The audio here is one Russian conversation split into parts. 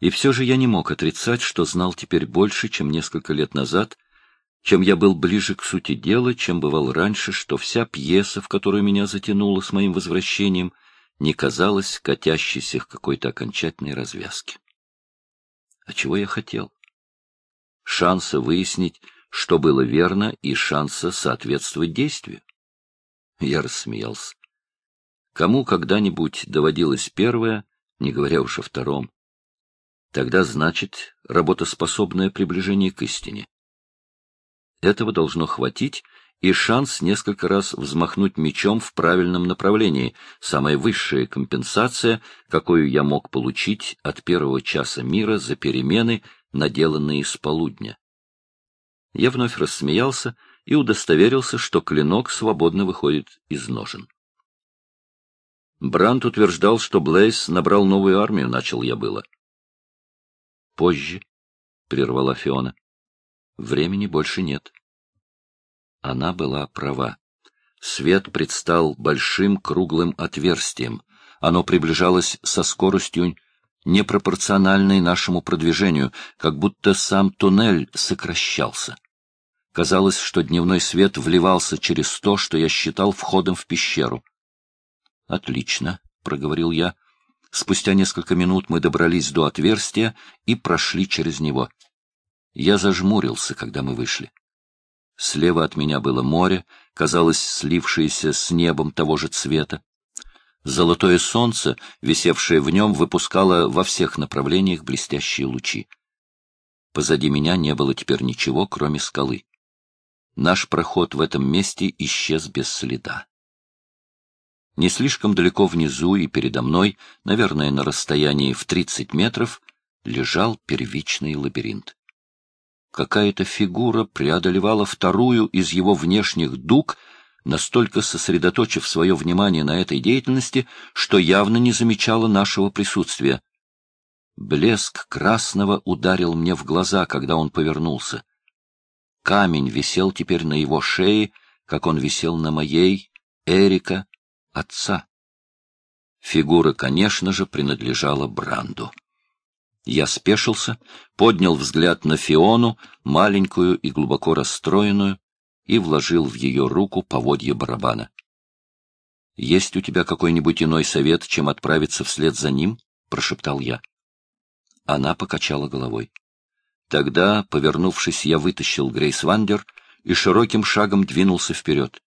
И все же я не мог отрицать, что знал теперь больше, чем несколько лет назад, чем я был ближе к сути дела, чем бывал раньше, что вся пьеса, в которую меня затянуло с моим возвращением, не казалась катящейся к какой-то окончательной развязке. А чего я хотел? Шанса выяснить, что было верно, и шанса соответствовать действию. Я рассмеялся. Кому когда-нибудь доводилось первое, не говоря уж о втором? Тогда значит работоспособное приближение к истине. Этого должно хватить, и шанс несколько раз взмахнуть мечом в правильном направлении, самая высшая компенсация, какую я мог получить от первого часа мира за перемены, наделанные с полудня. Я вновь рассмеялся и удостоверился, что клинок свободно выходит из ножен. Брант утверждал, что Блейс набрал новую армию, начал я было. Позже, — прервала Фиона, — времени больше нет. Она была права. Свет предстал большим круглым отверстием. Оно приближалось со скоростью, непропорциональной нашему продвижению, как будто сам туннель сокращался. Казалось, что дневной свет вливался через то, что я считал входом в пещеру. Отлично, проговорил я. Спустя несколько минут мы добрались до отверстия и прошли через него. Я зажмурился, когда мы вышли. Слева от меня было море, казалось, слившееся с небом того же цвета. Золотое солнце, висевшее в нем, выпускало во всех направлениях блестящие лучи. Позади меня не было теперь ничего, кроме скалы. Наш проход в этом месте исчез без следа. Не слишком далеко внизу и передо мной, наверное, на расстоянии в 30 метров, лежал первичный лабиринт. Какая-то фигура преодолевала вторую из его внешних дуг, настолько сосредоточив свое внимание на этой деятельности, что явно не замечала нашего присутствия. Блеск красного ударил мне в глаза, когда он повернулся. Камень висел теперь на его шее, как он висел на моей, Эрика, отца. Фигура, конечно же, принадлежала Бранду. Я спешился, поднял взгляд на Фиону, маленькую и глубоко расстроенную, и вложил в ее руку поводье барабана. — Есть у тебя какой-нибудь иной совет, чем отправиться вслед за ним? — прошептал я. Она покачала головой. Тогда, повернувшись, я вытащил Грейс Вандер и широким шагом двинулся вперед.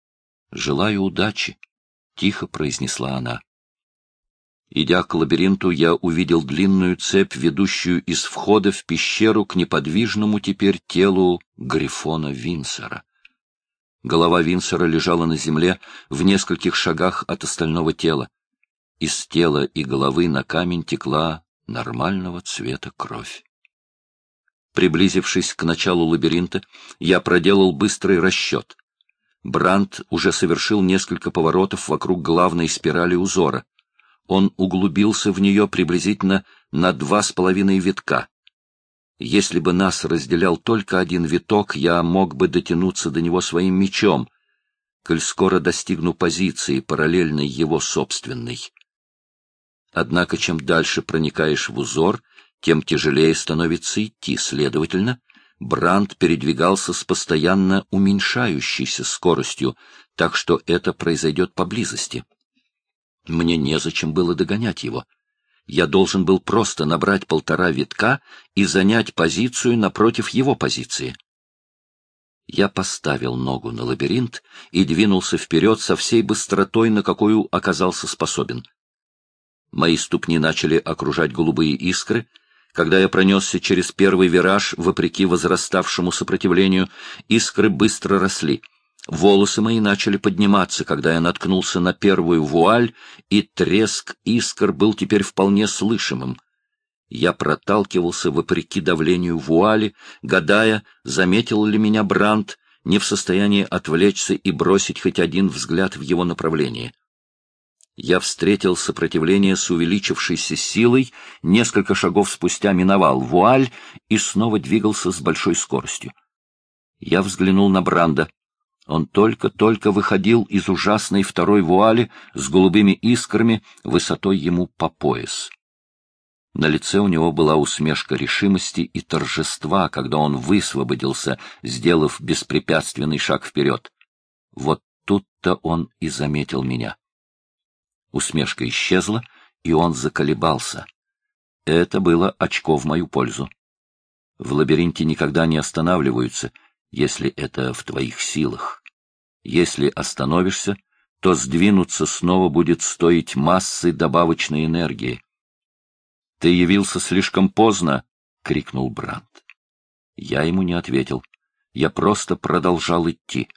— Желаю удачи, — тихо произнесла она. Идя к лабиринту, я увидел длинную цепь, ведущую из входа в пещеру к неподвижному теперь телу Грифона Винсера. Голова Винсера лежала на земле в нескольких шагах от остального тела. Из тела и головы на камень текла нормального цвета кровь. Приблизившись к началу лабиринта, я проделал быстрый расчет. Бранд уже совершил несколько поворотов вокруг главной спирали узора. Он углубился в нее приблизительно на два с половиной витка. Если бы нас разделял только один виток, я мог бы дотянуться до него своим мечом, коль скоро достигну позиции, параллельной его собственной. Однако, чем дальше проникаешь в узор, тем тяжелее становится идти, следовательно, Бранд передвигался с постоянно уменьшающейся скоростью, так что это произойдет поблизости. Мне незачем было догонять его. Я должен был просто набрать полтора витка и занять позицию напротив его позиции. Я поставил ногу на лабиринт и двинулся вперед со всей быстротой, на какую оказался способен. Мои ступни начали окружать голубые искры — когда я пронесся через первый вираж, вопреки возраставшему сопротивлению, искры быстро росли. Волосы мои начали подниматься, когда я наткнулся на первую вуаль, и треск искр был теперь вполне слышимым. Я проталкивался вопреки давлению вуали, гадая, заметил ли меня Брандт, не в состоянии отвлечься и бросить хоть один взгляд в его направлении я встретил сопротивление с увеличившейся силой, несколько шагов спустя миновал вуаль и снова двигался с большой скоростью. Я взглянул на Бранда. Он только-только выходил из ужасной второй вуали с голубыми искрами, высотой ему по пояс. На лице у него была усмешка решимости и торжества, когда он высвободился, сделав беспрепятственный шаг вперед. Вот тут-то он и заметил меня. Усмешка исчезла, и он заколебался. Это было очко в мою пользу. В лабиринте никогда не останавливаются, если это в твоих силах. Если остановишься, то сдвинуться снова будет стоить массы добавочной энергии. — Ты явился слишком поздно! — крикнул Брандт. Я ему не ответил. Я просто продолжал идти.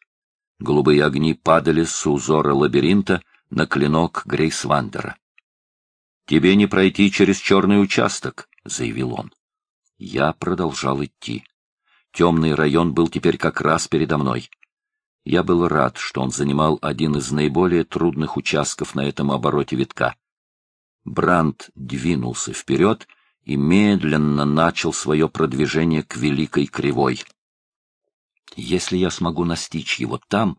Голубые огни падали с узора лабиринта на клинок Грейсвандера. «Тебе не пройти через черный участок», — заявил он. Я продолжал идти. Темный район был теперь как раз передо мной. Я был рад, что он занимал один из наиболее трудных участков на этом обороте витка. Бранд двинулся вперед и медленно начал свое продвижение к Великой Кривой. Если я смогу настичь его там,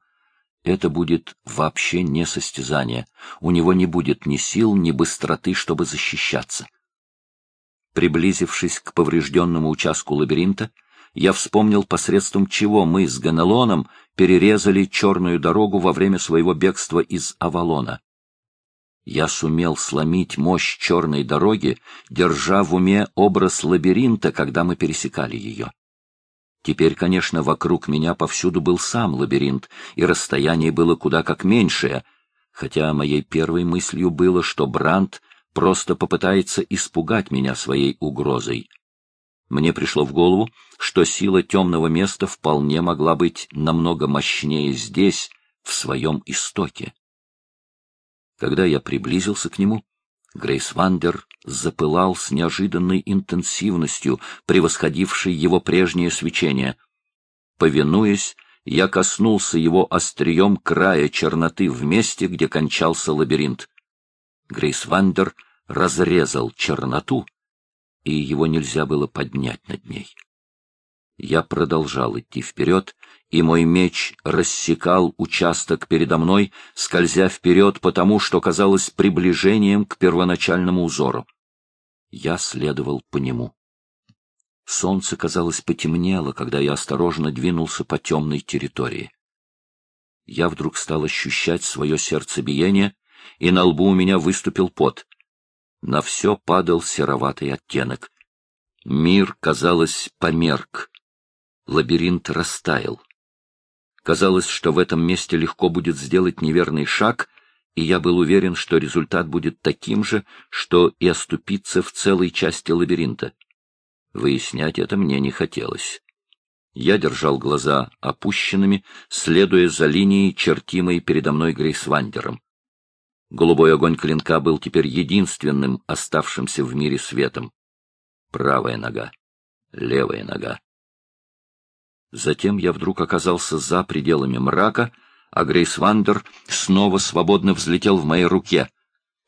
это будет вообще не состязание. У него не будет ни сил, ни быстроты, чтобы защищаться. Приблизившись к поврежденному участку лабиринта, я вспомнил, посредством чего мы с Ганелоном перерезали черную дорогу во время своего бегства из Авалона я сумел сломить мощь черной дороги, держа в уме образ лабиринта, когда мы пересекали ее. Теперь, конечно, вокруг меня повсюду был сам лабиринт, и расстояние было куда как меньшее, хотя моей первой мыслью было, что Бранд просто попытается испугать меня своей угрозой. Мне пришло в голову, что сила темного места вполне могла быть намного мощнее здесь, в своем истоке. Когда я приблизился к нему, Грейсвандир запылал с неожиданной интенсивностью, превосходившей его прежнее свечение. Повинуясь, я коснулся его острием края черноты в месте, где кончался лабиринт. Грейсвандир разрезал черноту, и его нельзя было поднять над ней. Я продолжал идти вперед, и мой меч рассекал участок передо мной, скользя вперед потому, что казалось приближением к первоначальному узору. Я следовал по нему. Солнце, казалось, потемнело, когда я осторожно двинулся по темной территории. Я вдруг стал ощущать свое сердцебиение, и на лбу у меня выступил пот. На все падал сероватый оттенок. Мир, казалось, померк лабиринт растаял. Казалось, что в этом месте легко будет сделать неверный шаг, и я был уверен, что результат будет таким же, что и оступиться в целой части лабиринта. Выяснять это мне не хотелось. Я держал глаза опущенными, следуя за линией, чертимой передо мной Грейсвандером. Голубой огонь клинка был теперь единственным оставшимся в мире светом. Правая нога, левая нога. Затем я вдруг оказался за пределами мрака, а Грейс Вандер снова свободно взлетел в моей руке.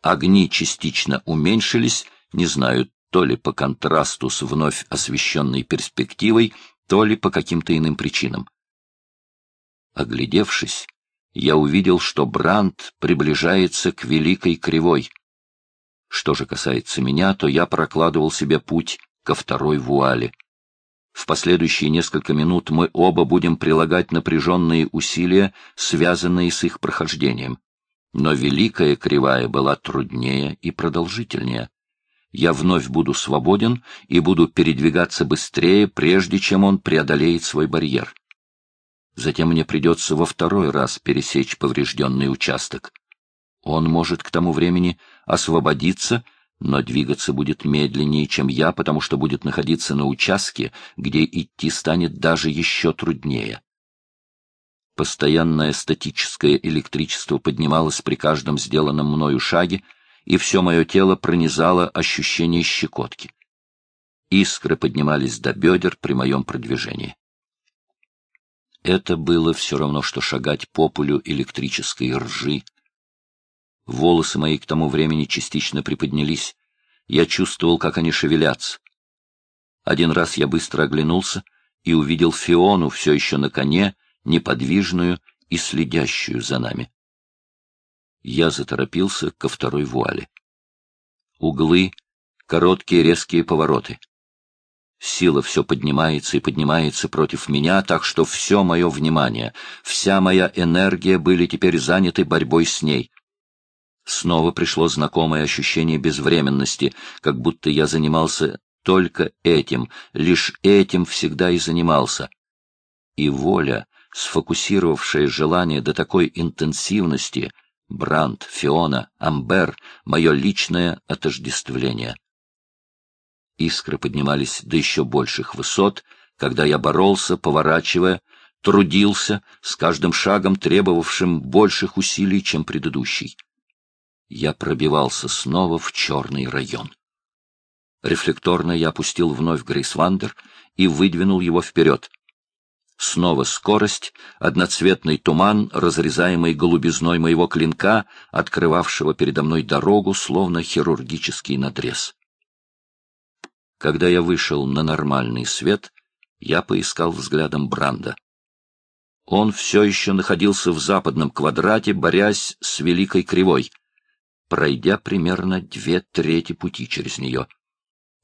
Огни частично уменьшились, не знаю, то ли по контрасту с вновь освещенной перспективой, то ли по каким-то иным причинам. Оглядевшись, я увидел, что Бранд приближается к Великой Кривой. Что же касается меня, то я прокладывал себе путь ко второй вуале. В последующие несколько минут мы оба будем прилагать напряженные усилия, связанные с их прохождением. Но Великая Кривая была труднее и продолжительнее. Я вновь буду свободен и буду передвигаться быстрее, прежде чем он преодолеет свой барьер. Затем мне придется во второй раз пересечь поврежденный участок. Он может к тому времени освободиться но двигаться будет медленнее, чем я, потому что будет находиться на участке, где идти станет даже еще труднее. Постоянное статическое электричество поднималось при каждом сделанном мною шаге, и все мое тело пронизало ощущение щекотки. Искры поднимались до бедер при моем продвижении. Это было все равно, что шагать по полю электрической ржи, Волосы мои к тому времени частично приподнялись. Я чувствовал, как они шевелятся. Один раз я быстро оглянулся и увидел Фиону все еще на коне, неподвижную и следящую за нами. Я заторопился ко второй вуале. Углы, короткие резкие повороты. Сила все поднимается и поднимается против меня, так что все мое внимание, вся моя энергия были теперь заняты борьбой с ней. Снова пришло знакомое ощущение безвременности, как будто я занимался только этим, лишь этим всегда и занимался. И воля, сфокусировавшая желание до такой интенсивности, Бранд, Фиона, Амбер, мое личное отождествление искры поднимались до еще больших высот, когда я боролся, поворачивая, трудился, с каждым шагом требовавшим больших усилий, чем предыдущий. Я пробивался снова в черный район. Рефлекторно я опустил вновь Грейсвандер и выдвинул его вперед. Снова скорость, одноцветный туман, разрезаемый голубизной моего клинка, открывавшего передо мной дорогу, словно хирургический надрез. Когда я вышел на нормальный свет, я поискал взглядом Бранда. Он все еще находился в западном квадрате, борясь с Великой Кривой, пройдя примерно две трети пути через нее.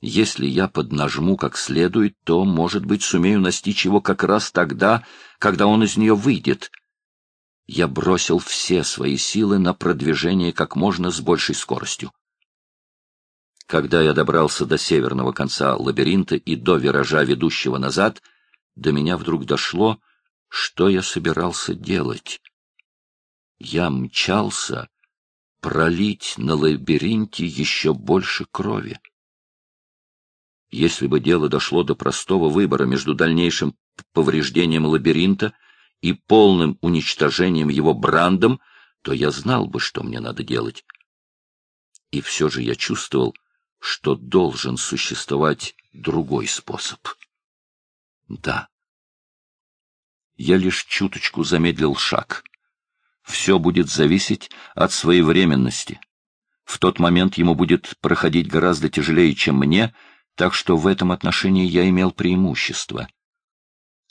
Если я поднажму как следует, то, может быть, сумею настичь его как раз тогда, когда он из нее выйдет. Я бросил все свои силы на продвижение как можно с большей скоростью. Когда я добрался до северного конца лабиринта и до виража, ведущего назад, до меня вдруг дошло, что я собирался делать. Я мчался пролить на лабиринте еще больше крови. Если бы дело дошло до простого выбора между дальнейшим повреждением лабиринта и полным уничтожением его брандом, то я знал бы, что мне надо делать. И все же я чувствовал, что должен существовать другой способ. Да. Я лишь чуточку замедлил шаг. Все будет зависеть от своевременности. В тот момент ему будет проходить гораздо тяжелее, чем мне, так что в этом отношении я имел преимущество.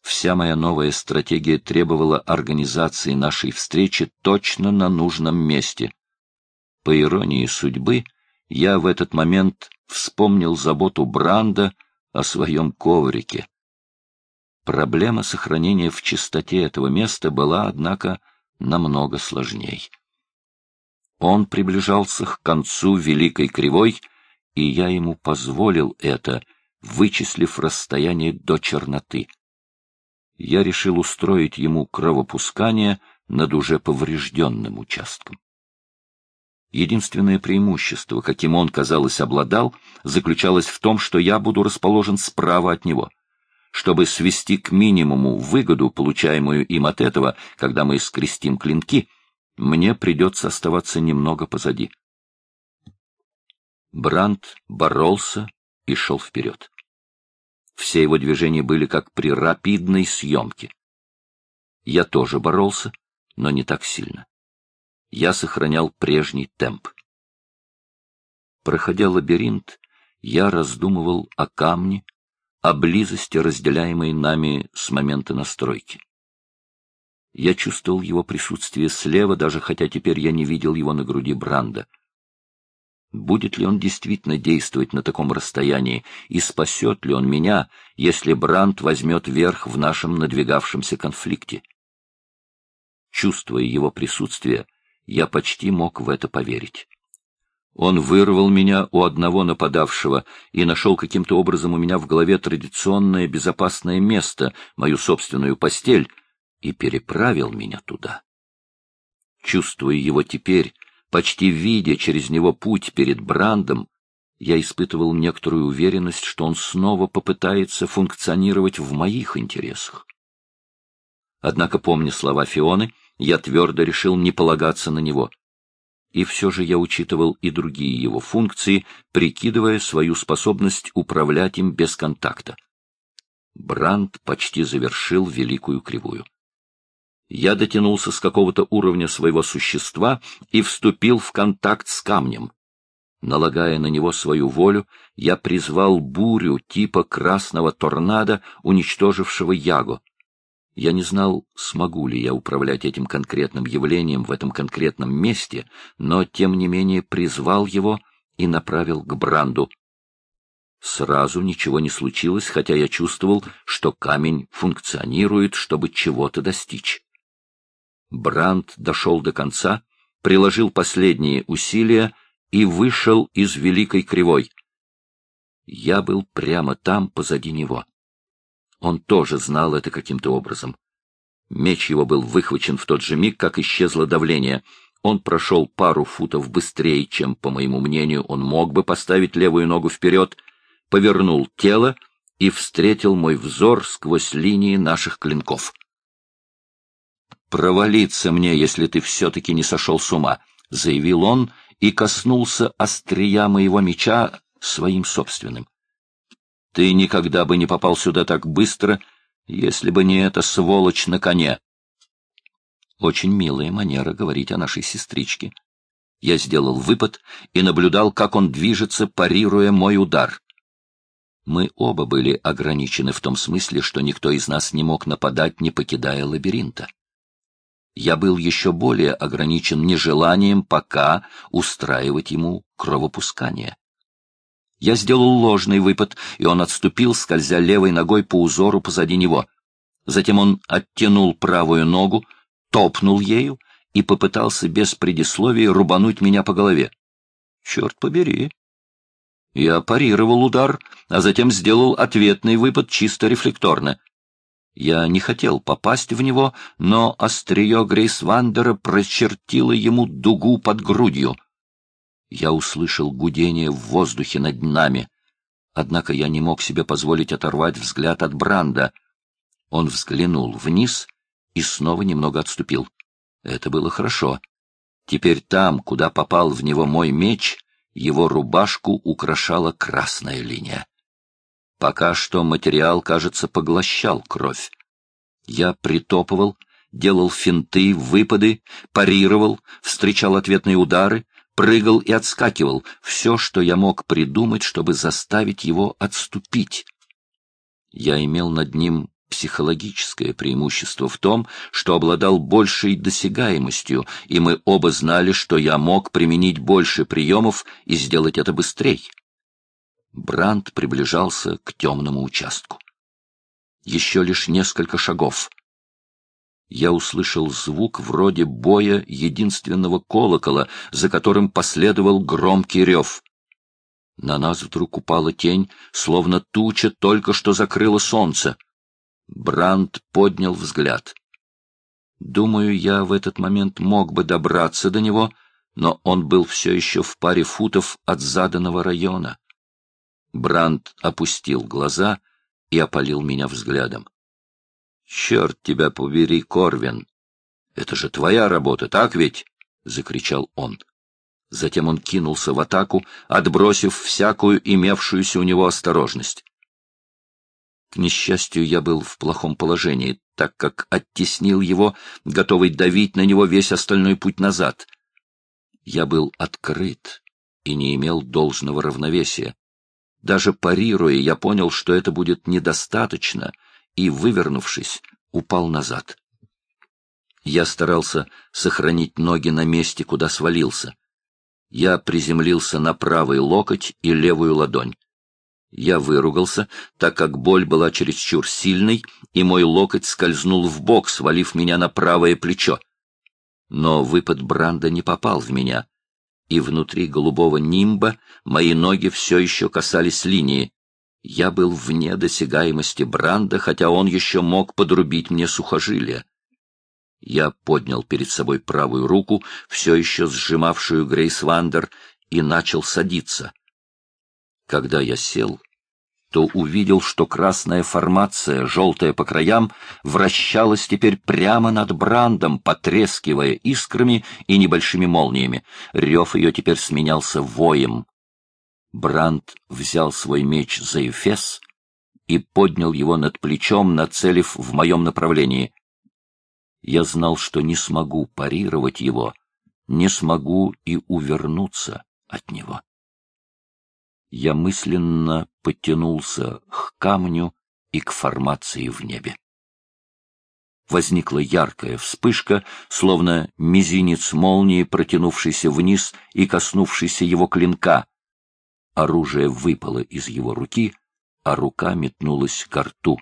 Вся моя новая стратегия требовала организации нашей встречи точно на нужном месте. По иронии судьбы, я в этот момент вспомнил заботу Бранда о своем коврике. Проблема сохранения в чистоте этого места была, однако, намного сложней. Он приближался к концу Великой Кривой, и я ему позволил это, вычислив расстояние до черноты. Я решил устроить ему кровопускание над уже поврежденным участком. Единственное преимущество, каким он, казалось, обладал, заключалось в том, что я буду расположен справа от него. Чтобы свести к минимуму выгоду, получаемую им от этого, когда мы скрестим клинки, мне придется оставаться немного позади. Бранд боролся и шел вперед. Все его движения были как при рапидной съемке. Я тоже боролся, но не так сильно я сохранял прежний темп. Проходя лабиринт, я раздумывал о камне, о близости, разделяемой нами с момента настройки. Я чувствовал его присутствие слева, даже хотя теперь я не видел его на груди Бранда. Будет ли он действительно действовать на таком расстоянии, и спасет ли он меня, если Бранд возьмет верх в нашем надвигавшемся конфликте? Чувствуя его присутствие, я почти мог в это поверить. Он вырвал меня у одного нападавшего и нашел каким-то образом у меня в голове традиционное безопасное место, мою собственную постель, и переправил меня туда. Чувствуя его теперь, почти видя через него путь перед Брандом, я испытывал некоторую уверенность, что он снова попытается функционировать в моих интересах. Однако, помня слова Фионы, я твердо решил не полагаться на него. И все же я учитывал и другие его функции, прикидывая свою способность управлять им без контакта. Бранд почти завершил великую кривую. Я дотянулся с какого-то уровня своего существа и вступил в контакт с камнем. Налагая на него свою волю, я призвал бурю типа красного торнадо, уничтожившего Яго. Я не знал, смогу ли я управлять этим конкретным явлением в этом конкретном месте, но, тем не менее, призвал его и направил к Бранду. Сразу ничего не случилось, хотя я чувствовал, что камень функционирует, чтобы чего-то достичь. Бранд дошел до конца, приложил последние усилия и вышел из Великой Кривой. Я был прямо там, позади него. Он тоже знал это каким-то образом. Меч его был выхвачен в тот же миг, как исчезло давление. Он прошел пару футов быстрее, чем, по моему мнению, он мог бы поставить левую ногу вперед, повернул тело и встретил мой взор сквозь линии наших клинков. «Провалиться мне, если ты все-таки не сошел с ума», — заявил он и коснулся острия моего меча своим собственным. «Ты никогда бы не попал сюда так быстро, если бы не эта сволочь на коне». Очень милая манера говорить о нашей сестричке. Я сделал выпад и наблюдал, как он движется, парируя мой удар. Мы оба были ограничены в том смысле, что никто из нас не мог нападать, не покидая лабиринта я был еще более ограничен нежеланием пока устраивать ему кровопускание. Я сделал ложный выпад, и он отступил, скользя левой ногой по узору позади него. Затем он оттянул правую ногу, топнул ею и попытался без предисловий рубануть меня по голове. Черт побери! Я парировал удар, а затем сделал ответный выпад чисто рефлекторно. Я не хотел попасть в него, но острие Грейсвандера прочертило ему дугу под грудью. Я услышал гудение в воздухе над нами. Однако я не мог себе позволить оторвать взгляд от Бранда. Он взглянул вниз и снова немного отступил. Это было хорошо. Теперь там, куда попал в него мой меч, его рубашку украшала красная линия. Пока что материал, кажется, поглощал кровь. Я притопывал, делал финты, выпады, парировал, встречал ответные удары, прыгал и отскакивал, все, что я мог придумать, чтобы заставить его отступить. Я имел над ним психологическое преимущество в том, что обладал большей досягаемостью, и мы оба знали, что я мог применить больше приемов и сделать это быстрее. Бранд приближался к темному участку. Еще лишь несколько шагов. Я услышал звук вроде боя единственного колокола, за которым последовал громкий рев. На нас вдруг упала тень, словно туча только что закрыла солнце. Бранд поднял взгляд. Думаю, я в этот момент мог бы добраться до него, но он был все еще в паре футов от заданного района. Бранд опустил глаза и опалил меня взглядом. — Черт тебя побери, Корвин! Это же твоя работа, так ведь? — закричал он. Затем он кинулся в атаку, отбросив всякую имевшуюся у него осторожность. К несчастью, я был в плохом положении, так как оттеснил его, готовый давить на него весь остальной путь назад. Я был открыт и не имел должного равновесия. Даже парируя, я понял, что это будет недостаточно, и, вывернувшись, упал назад. Я старался сохранить ноги на месте, куда свалился. Я приземлился на правый локоть и левую ладонь. Я выругался, так как боль была чересчур сильной, и мой локоть скользнул в бок, свалив меня на правое плечо. Но выпад Бранда не попал в меня и внутри голубого нимба мои ноги все еще касались линии. Я был вне досягаемости Бранда, хотя он еще мог подрубить мне сухожилия. Я поднял перед собой правую руку, все еще сжимавшую Грейс Вандер, и начал садиться. Когда я сел, то увидел, что красная формация, желтая по краям, вращалась теперь прямо над Брандом, потрескивая искрами и небольшими молниями. Рев ее теперь сменялся воем. Бранд взял свой меч за эфес и поднял его над плечом, нацелив в моем направлении. Я знал, что не смогу парировать его, не смогу и увернуться от него я мысленно подтянулся к камню и к формации в небе. Возникла яркая вспышка, словно мизинец молнии, протянувшийся вниз и коснувшийся его клинка. Оружие выпало из его руки, а рука метнулась к рту.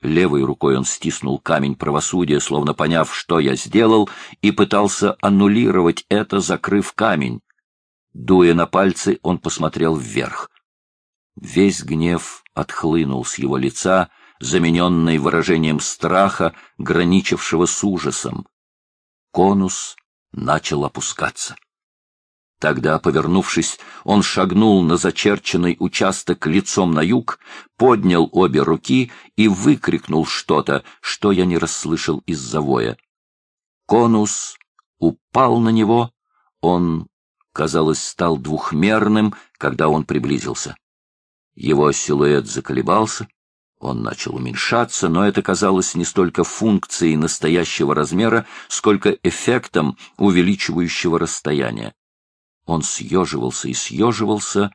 Левой рукой он стиснул камень правосудия, словно поняв, что я сделал, и пытался аннулировать это, закрыв камень. Дуя на пальцы, он посмотрел вверх. Весь гнев отхлынул с его лица, замененный выражением страха, граничившего с ужасом. Конус начал опускаться. Тогда, повернувшись, он шагнул на зачерченный участок лицом на юг, поднял обе руки и выкрикнул что-то, что я не расслышал из-за воя. Конус упал на него, он, казалось, стал двухмерным, когда он приблизился. Его силуэт заколебался, он начал уменьшаться, но это казалось не столько функцией настоящего размера, сколько эффектом увеличивающего расстояние. Он съеживался и съеживался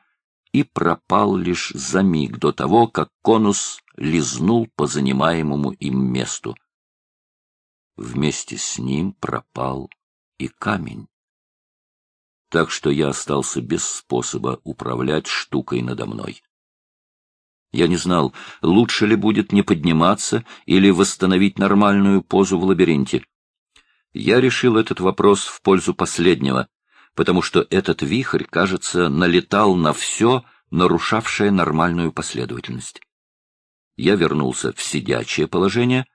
и пропал лишь за миг до того, как конус лизнул по занимаемому им месту. Вместе с ним пропал и камень. Так что я остался без способа управлять штукой надо мной. Я не знал, лучше ли будет не подниматься или восстановить нормальную позу в лабиринте. Я решил этот вопрос в пользу последнего, потому что этот вихрь, кажется, налетал на все, нарушавшее нормальную последовательность. Я вернулся в сидячее положение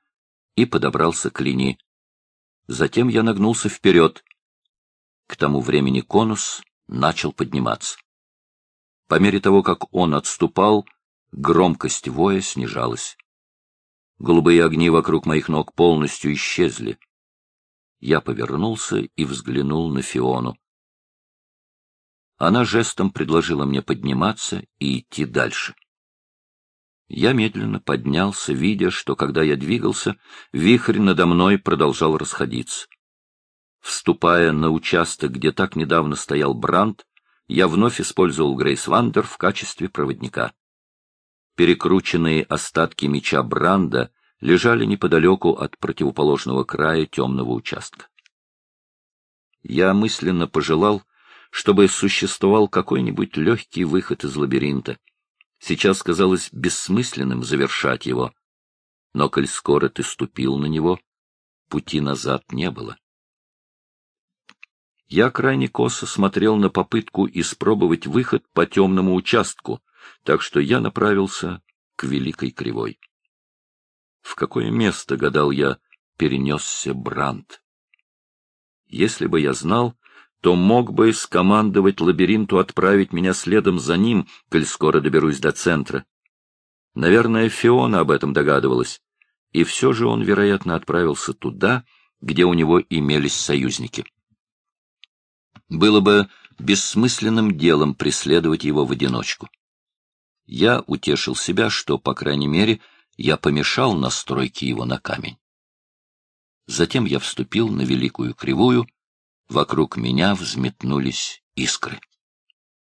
и подобрался к линии. Затем я нагнулся вперед. К тому времени конус начал подниматься. По мере того, как он отступал, громкость воя снижалась. Голубые огни вокруг моих ног полностью исчезли. Я повернулся и взглянул на Фиону. Она жестом предложила мне подниматься и идти дальше. Я медленно поднялся, видя, что, когда я двигался, вихрь надо мной продолжал расходиться. Вступая на участок, где так недавно стоял Бранд, я вновь использовал Грейс Вандер в качестве проводника. Перекрученные остатки меча Бранда лежали неподалеку от противоположного края темного участка. Я мысленно пожелал, чтобы существовал какой-нибудь легкий выход из лабиринта. Сейчас казалось бессмысленным завершать его. Но, коль скоро ты ступил на него, пути назад не было. Я крайне косо смотрел на попытку испробовать выход по темному участку, так что я направился к Великой Кривой. В какое место, гадал я, перенесся Бранд? Если бы я знал, то мог бы скомандовать лабиринту отправить меня следом за ним, коль скоро доберусь до центра. Наверное, Фиона об этом догадывалась, и все же он, вероятно, отправился туда, где у него имелись союзники. Было бы бессмысленным делом преследовать его в одиночку. Я утешил себя, что, по крайней мере, я помешал настройке его на камень. Затем я вступил на Великую Кривую, Вокруг меня взметнулись искры.